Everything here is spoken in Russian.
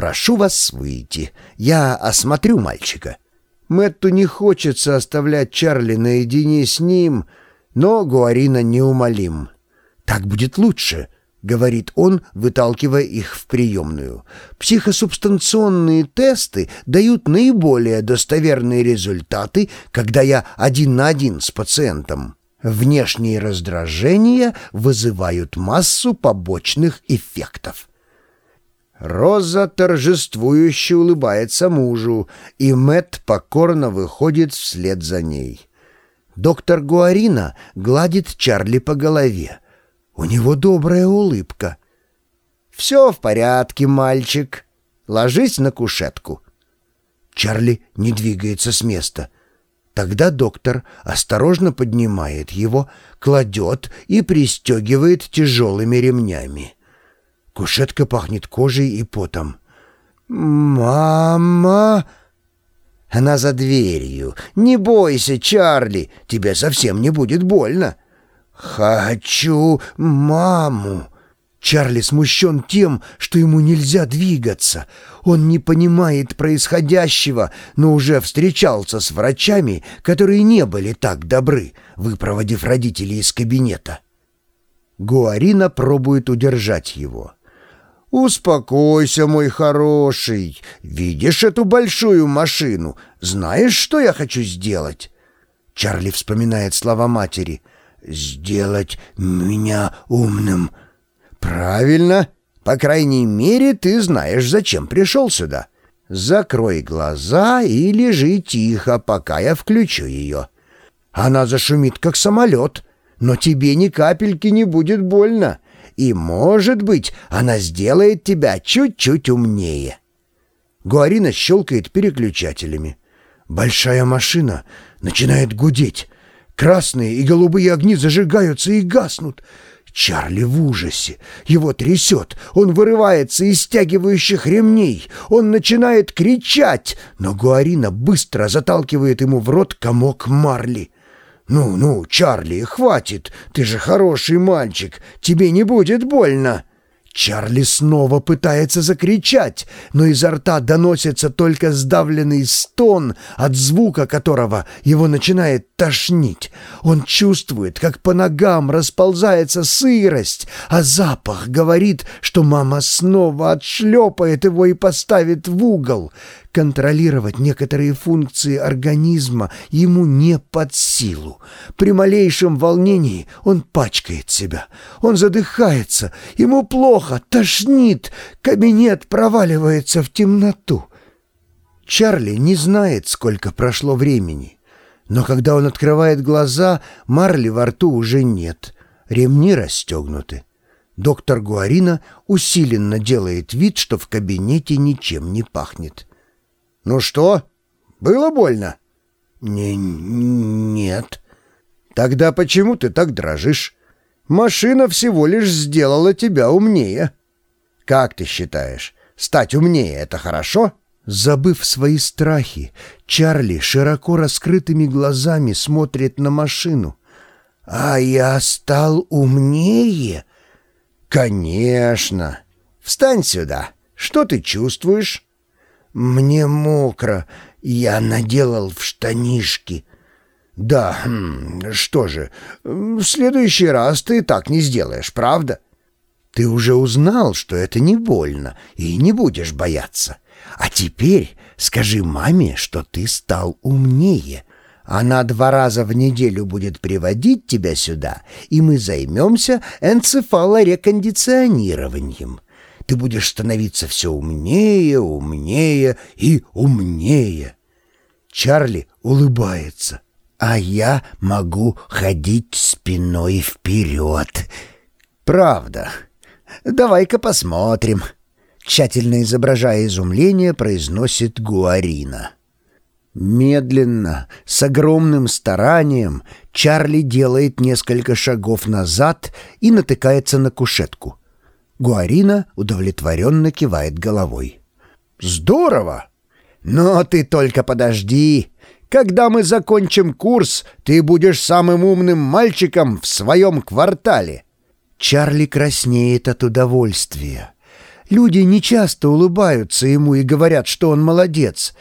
Прошу вас выйти. Я осмотрю мальчика». Мэтту не хочется оставлять Чарли наедине с ним, но Гуарина неумолим. «Так будет лучше», — говорит он, выталкивая их в приемную. «Психосубстанционные тесты дают наиболее достоверные результаты, когда я один на один с пациентом. Внешние раздражения вызывают массу побочных эффектов». Роза торжествующе улыбается мужу, и Мэт покорно выходит вслед за ней. Доктор Гуарина гладит Чарли по голове. У него добрая улыбка. «Все в порядке, мальчик. Ложись на кушетку». Чарли не двигается с места. Тогда доктор осторожно поднимает его, кладет и пристегивает тяжелыми ремнями. Кушетка пахнет кожей и потом. «Мама!» Она за дверью. «Не бойся, Чарли, тебе совсем не будет больно». «Хочу маму!» Чарли смущен тем, что ему нельзя двигаться. Он не понимает происходящего, но уже встречался с врачами, которые не были так добры, выпроводив родителей из кабинета. Гуарина пробует удержать его. «Успокойся, мой хороший. Видишь эту большую машину? Знаешь, что я хочу сделать?» Чарли вспоминает слова матери — «Сделать меня умным». «Правильно. По крайней мере, ты знаешь, зачем пришел сюда. Закрой глаза и лежи тихо, пока я включу ее. Она зашумит, как самолет, но тебе ни капельки не будет больно, и, может быть, она сделает тебя чуть-чуть умнее». Гуарина щелкает переключателями. Большая машина начинает гудеть. Красные и голубые огни зажигаются и гаснут. Чарли в ужасе. Его трясет. Он вырывается из стягивающих ремней. Он начинает кричать, но Гуарина быстро заталкивает ему в рот комок марли. «Ну, ну, Чарли, хватит. Ты же хороший мальчик. Тебе не будет больно». Чарли снова пытается закричать, но изо рта доносится только сдавленный стон, от звука которого его начинает тошнить. Он чувствует, как по ногам расползается сырость, а запах говорит, что мама снова отшлепает его и поставит в угол. Контролировать некоторые функции организма ему не под силу. При малейшем волнении он пачкает себя. Он задыхается, ему плохо, тошнит, кабинет проваливается в темноту. Чарли не знает, сколько прошло времени. Но когда он открывает глаза, марли во рту уже нет, ремни расстегнуты. Доктор Гуарина усиленно делает вид, что в кабинете ничем не пахнет. «Ну что, было больно?» не «Нет». «Тогда почему ты так дрожишь? Машина всего лишь сделала тебя умнее». «Как ты считаешь, стать умнее — это хорошо?» Забыв свои страхи, Чарли широко раскрытыми глазами смотрит на машину. «А я стал умнее?» «Конечно! Встань сюда! Что ты чувствуешь?» «Мне мокро. Я наделал в штанишки». «Да, хм, что же, в следующий раз ты так не сделаешь, правда?» «Ты уже узнал, что это не больно, и не будешь бояться. А теперь скажи маме, что ты стал умнее. Она два раза в неделю будет приводить тебя сюда, и мы займемся энцефалорекондиционированием» ты будешь становиться все умнее, умнее и умнее. Чарли улыбается. А я могу ходить спиной вперед. Правда. Давай-ка посмотрим. Тщательно изображая изумление, произносит Гуарина. Медленно, с огромным старанием, Чарли делает несколько шагов назад и натыкается на кушетку. Гуарина удовлетворенно кивает головой. «Здорово! Но ты только подожди. Когда мы закончим курс, ты будешь самым умным мальчиком в своем квартале». Чарли краснеет от удовольствия. Люди нечасто улыбаются ему и говорят, что он молодец.